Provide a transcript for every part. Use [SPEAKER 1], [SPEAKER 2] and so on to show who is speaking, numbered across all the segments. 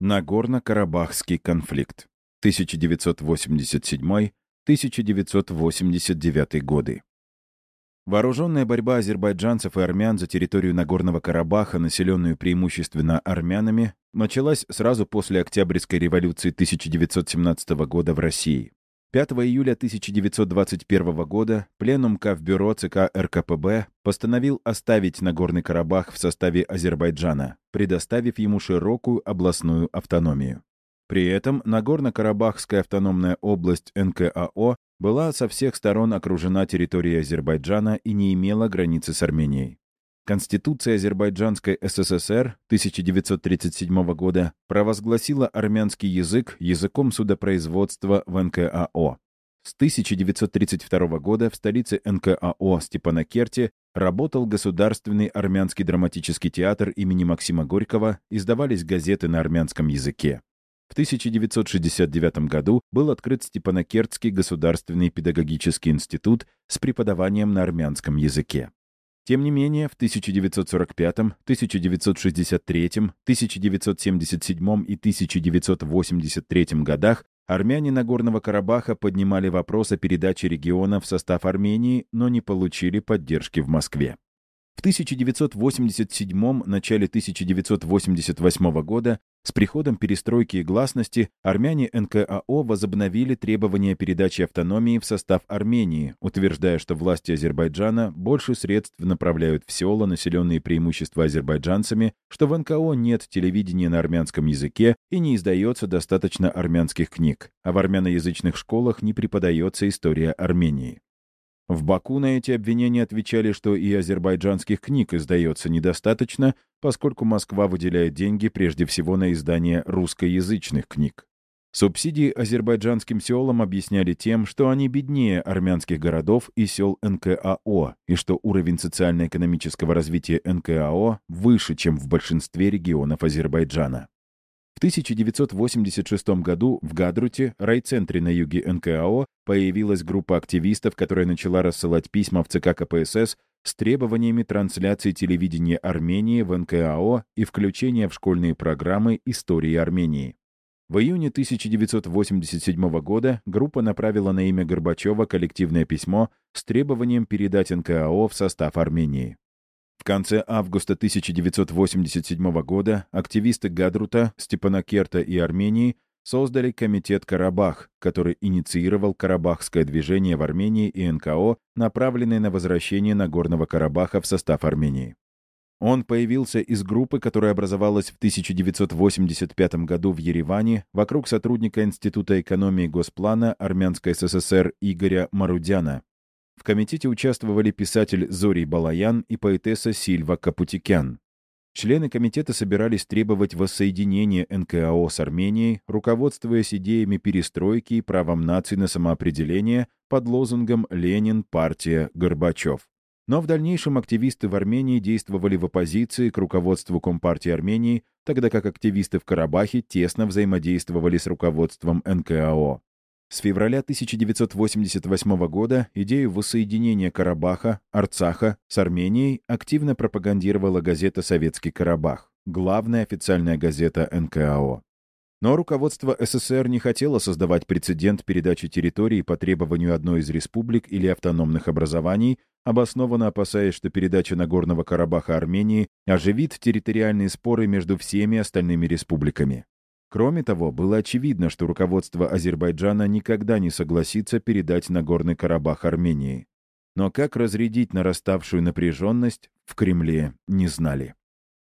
[SPEAKER 1] Нагорно-Карабахский конфликт. 1987-1989 годы. Вооруженная борьба азербайджанцев и армян за территорию Нагорного Карабаха, населенную преимущественно армянами, началась сразу после Октябрьской революции 1917 года в России. 5 июля 1921 года Пленум Кавбюро ЦК РКПБ постановил оставить Нагорный Карабах в составе Азербайджана, предоставив ему широкую областную автономию. При этом Нагорно-Карабахская автономная область НКАО была со всех сторон окружена территорией Азербайджана и не имела границы с Арменией. Конституция Азербайджанской СССР 1937 года провозгласила армянский язык языком судопроизводства в НКАО. С 1932 года в столице НКАО Степанакерте работал Государственный армянский драматический театр имени Максима Горького, издавались газеты на армянском языке. В 1969 году был открыт Степанакертский государственный педагогический институт с преподаванием на армянском языке. Тем не менее, в 1945, 1963, 1977 и 1983 годах армяне Нагорного Карабаха поднимали вопрос о передаче региона в состав Армении, но не получили поддержки в Москве. В 1987 начале 1988 года с приходом перестройки и гласности армяне НКАО возобновили требования передачи автономии в состав Армении, утверждая, что власти Азербайджана больше средств направляют в села, населенные преимущества азербайджанцами, что в НКО нет телевидения на армянском языке и не издается достаточно армянских книг, а в армяноязычных школах не преподается история Армении. В Баку на эти обвинения отвечали, что и азербайджанских книг издается недостаточно, поскольку Москва выделяет деньги прежде всего на издание русскоязычных книг. Субсидии азербайджанским селам объясняли тем, что они беднее армянских городов и сел НКАО, и что уровень социально-экономического развития НКАО выше, чем в большинстве регионов Азербайджана. В 1986 году в Гадруте, райцентре на юге НКАО, появилась группа активистов, которая начала рассылать письма в ЦК КПСС с требованиями трансляции телевидения Армении в НКАО и включения в школьные программы истории Армении. В июне 1987 года группа направила на имя Горбачева коллективное письмо с требованием передать НКАО в состав Армении. В конце августа 1987 года активисты Гадрута, Степанакерта и Армении создали Комитет «Карабах», который инициировал Карабахское движение в Армении и НКО, направленное на возвращение Нагорного Карабаха в состав Армении. Он появился из группы, которая образовалась в 1985 году в Ереване вокруг сотрудника Института экономии Госплана Армянской СССР Игоря Марудяна, в комитете участвовали писатель Зорий Балаян и поэтесса Сильва Капутикян. Члены комитета собирались требовать воссоединения НКАО с Арменией, руководствуясь идеями перестройки и правом наций на самоопределение под лозунгом «Ленин, партия, Горбачев». Но в дальнейшем активисты в Армении действовали в оппозиции к руководству Компартии Армении, тогда как активисты в Карабахе тесно взаимодействовали с руководством НКАО. С февраля 1988 года идею воссоединения Карабаха, Арцаха с Арменией активно пропагандировала газета «Советский Карабах», главная официальная газета НКАО. Но руководство СССР не хотело создавать прецедент передачи территории по требованию одной из республик или автономных образований, обоснованно опасаясь, что передача Нагорного Карабаха Армении оживит территориальные споры между всеми остальными республиками. Кроме того, было очевидно, что руководство Азербайджана никогда не согласится передать Нагорный Карабах Армении. Но как разрядить нараставшую напряженность, в Кремле не знали.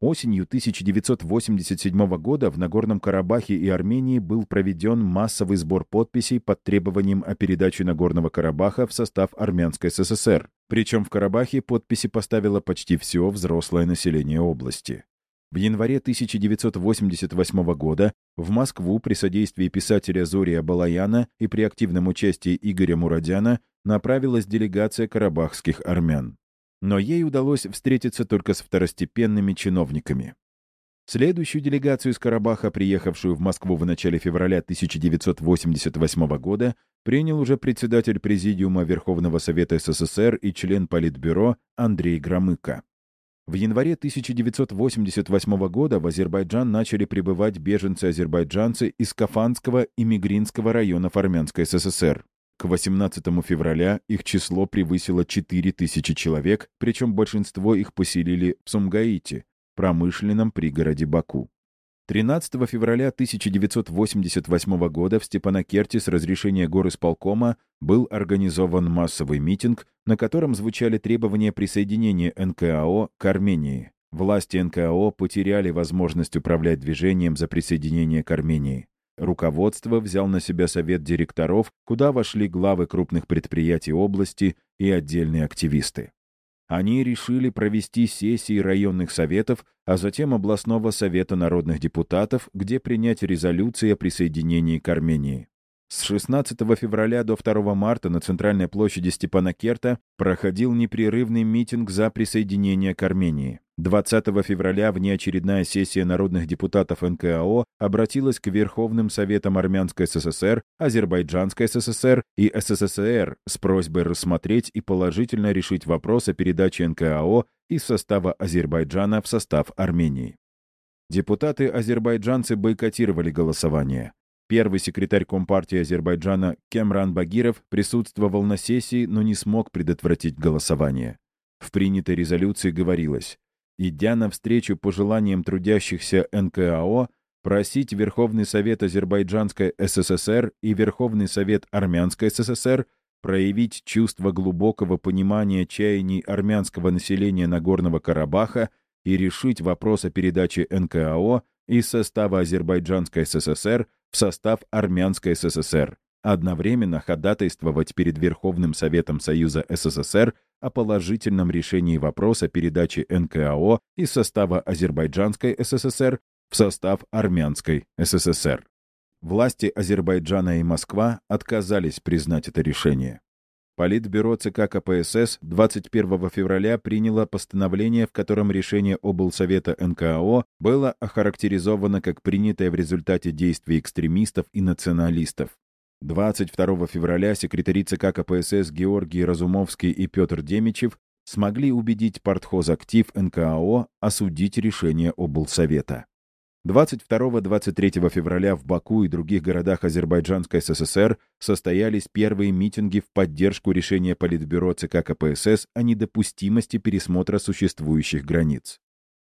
[SPEAKER 1] Осенью 1987 года в Нагорном Карабахе и Армении был проведен массовый сбор подписей под требованием о передаче Нагорного Карабаха в состав Армянской СССР. Причем в Карабахе подписи поставило почти все взрослое население области. В январе 1988 года в Москву при содействии писателя Зория Балаяна и при активном участии Игоря Мурадяна направилась делегация карабахских армян. Но ей удалось встретиться только с второстепенными чиновниками. Следующую делегацию из Карабаха, приехавшую в Москву в начале февраля 1988 года, принял уже председатель Президиума Верховного Совета СССР и член Политбюро Андрей Громыко. В январе 1988 года в Азербайджан начали прибывать беженцы-азербайджанцы из Кафанского и Мигринского районов Армянской СССР. К 18 февраля их число превысило 4000 человек, причем большинство их поселили в Сумгаите, промышленном пригороде Баку. 13 февраля 1988 года в Степанакерте с разрешения горосполкома был организован массовый митинг, на котором звучали требования присоединения НКАО к Армении. Власти НКАО потеряли возможность управлять движением за присоединение к Армении. Руководство взял на себя совет директоров, куда вошли главы крупных предприятий области и отдельные активисты. Они решили провести сессии районных советов, а затем областного совета народных депутатов, где принять резолюции о присоединении к Армении. С 16 февраля до 2 марта на центральной площади Степана Керта проходил непрерывный митинг за присоединение к Армении. 20 февраля внеочередная сессия народных депутатов НКАО обратилась к Верховным Советам Армянской СССР, Азербайджанской СССР и СССР с просьбой рассмотреть и положительно решить вопрос о передаче НКАО из состава Азербайджана в состав Армении. Депутаты-азербайджанцы бойкотировали голосование. Первый секретарь Компартии Азербайджана Кемран Багиров присутствовал на сессии, но не смог предотвратить голосование. В принятой резолюции говорилось идя навстречу пожеланиям трудящихся НКАО, просить Верховный Совет Азербайджанской СССР и Верховный Совет Армянской СССР проявить чувство глубокого понимания чаяний армянского населения Нагорного Карабаха и решить вопрос о передаче НКАО из состава Азербайджанской СССР в состав Армянской СССР, одновременно ходатайствовать перед Верховным Советом Союза СССР о положительном решении вопроса передачи НКАО из состава Азербайджанской СССР в состав Армянской СССР. Власти Азербайджана и Москва отказались признать это решение. Политбюро ЦК КПСС 21 февраля приняло постановление, в котором решение облсовета НКАО было охарактеризовано как принятое в результате действий экстремистов и националистов. 22 февраля секретари ЦК КПСС Георгий Разумовский и Петр Демичев смогли убедить партхоз-актив НКАО осудить решение облсовета. 22-23 февраля в Баку и других городах Азербайджанской СССР состоялись первые митинги в поддержку решения Политбюро ЦК КПСС о недопустимости пересмотра существующих границ.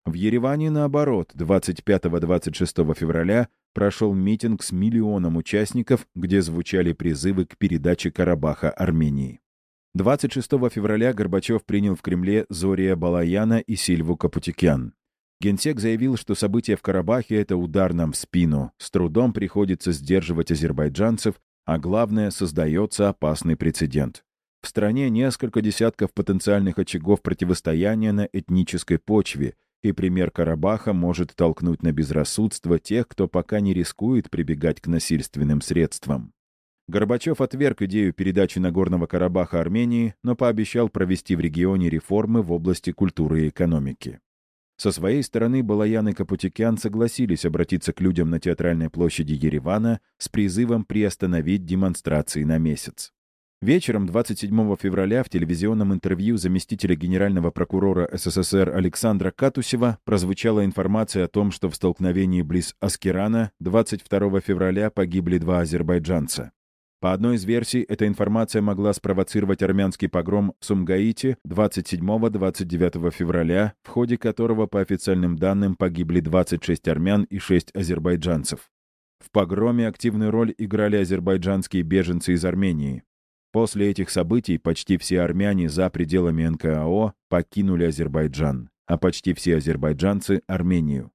[SPEAKER 1] В Ереване, наоборот, 25-26 февраля прошел митинг с миллионом участников, где звучали призывы к передаче Карабаха Армении. 26 февраля Горбачев принял в Кремле Зория Балаяна и Сильву Капутикян. Генсек заявил, что события в Карабахе — это удар нам в спину, с трудом приходится сдерживать азербайджанцев, а главное, создается опасный прецедент. В стране несколько десятков потенциальных очагов противостояния на этнической почве — и пример Карабаха может толкнуть на безрассудство тех, кто пока не рискует прибегать к насильственным средствам. Горбачев отверг идею передачи Нагорного Карабаха Армении, но пообещал провести в регионе реформы в области культуры и экономики. Со своей стороны Балаян и Капутикян согласились обратиться к людям на театральной площади Еревана с призывом приостановить демонстрации на месяц. Вечером 27 февраля в телевизионном интервью заместителя генерального прокурора СССР Александра Катусева прозвучала информация о том, что в столкновении близ Аскерана 22 февраля погибли два азербайджанца. По одной из версий, эта информация могла спровоцировать армянский погром в Сумгаите 27-29 февраля, в ходе которого, по официальным данным, погибли 26 армян и 6 азербайджанцев. В погроме активную роль играли азербайджанские беженцы из Армении. После этих событий почти все армяне за пределами НКАО покинули Азербайджан, а почти все азербайджанцы — Армению.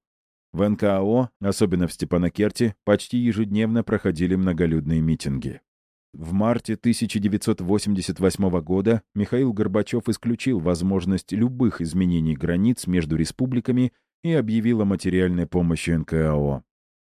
[SPEAKER 1] В НКАО, особенно в Степанакерте, почти ежедневно проходили многолюдные митинги. В марте 1988 года Михаил Горбачев исключил возможность любых изменений границ между республиками и объявил о материальной помощи НКАО.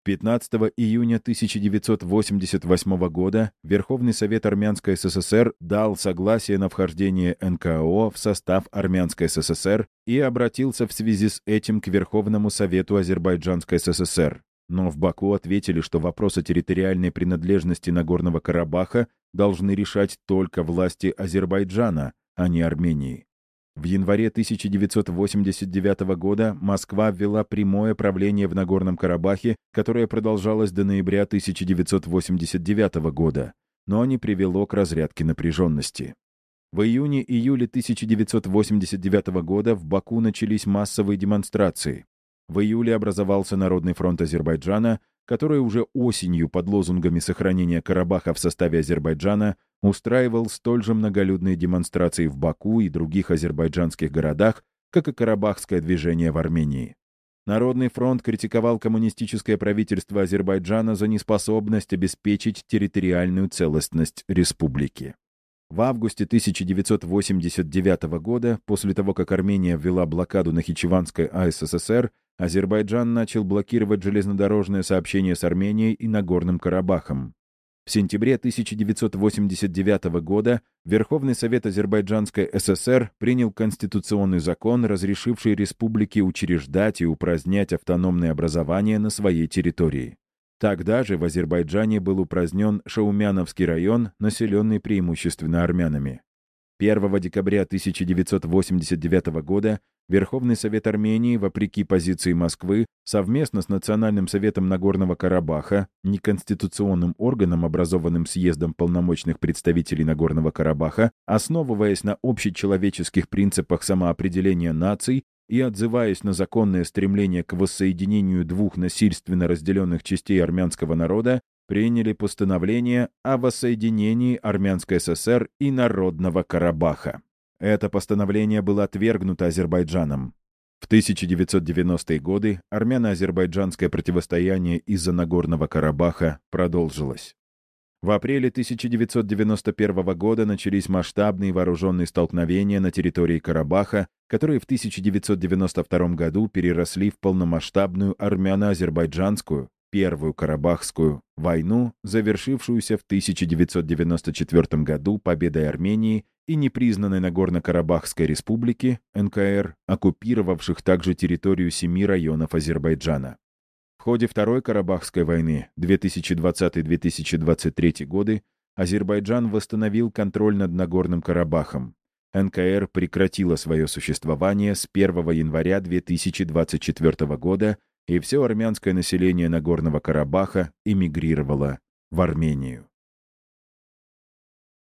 [SPEAKER 1] 15 июня 1988 года Верховный Совет Армянской СССР дал согласие на вхождение НКО в состав Армянской СССР и обратился в связи с этим к Верховному Совету Азербайджанской СССР. Но в Баку ответили, что вопросы территориальной принадлежности Нагорного Карабаха должны решать только власти Азербайджана, а не Армении. В январе 1989 года Москва ввела прямое правление в Нагорном Карабахе, которое продолжалось до ноября 1989 года, но не привело к разрядке напряженности. В июне-июле 1989 года в Баку начались массовые демонстрации. В июле образовался Народный фронт Азербайджана, который уже осенью под лозунгами сохранения Карабаха в составе Азербайджана устраивал столь же многолюдные демонстрации в Баку и других азербайджанских городах, как и карабахское движение в Армении. Народный фронт критиковал коммунистическое правительство Азербайджана за неспособность обеспечить территориальную целостность республики. В августе 1989 года, после того, как Армения ввела блокаду Нахичеванской АССР, Азербайджан начал блокировать железнодорожное сообщение с Арменией и Нагорным Карабахом. В сентябре 1989 года Верховный Совет Азербайджанской ССР принял конституционный закон, разрешивший республике учреждать и упразднять автономные образования на своей территории. Тогда же в Азербайджане был упразднен Шаумяновский район, населенный преимущественно армянами. 1 декабря 1989 года Верховный Совет Армении, вопреки позиции Москвы, совместно с Национальным Советом Нагорного Карабаха, неконституционным органом, образованным съездом полномочных представителей Нагорного Карабаха, основываясь на общечеловеческих принципах самоопределения наций и отзываясь на законное стремление к воссоединению двух насильственно разделенных частей армянского народа, приняли постановление о воссоединении Армянской ССР и Народного Карабаха. Это постановление было отвергнуто Азербайджаном. В 1990-е годы армяно-азербайджанское противостояние из-за Нагорного Карабаха продолжилось. В апреле 1991 года начались масштабные вооруженные столкновения на территории Карабаха, которые в 1992 году переросли в полномасштабную армяно-азербайджанскую, Первую Карабахскую войну, завершившуюся в 1994 году победой Армении и непризнанной Нагорно-Карабахской республики, НКР, оккупировавших также территорию семи районов Азербайджана. В ходе Второй Карабахской войны 2020-2023 годы Азербайджан восстановил контроль над Нагорным Карабахом. НКР прекратила свое существование с 1 января 2024 года и все армянское население Нагорного Карабаха эмигрировало в Армению.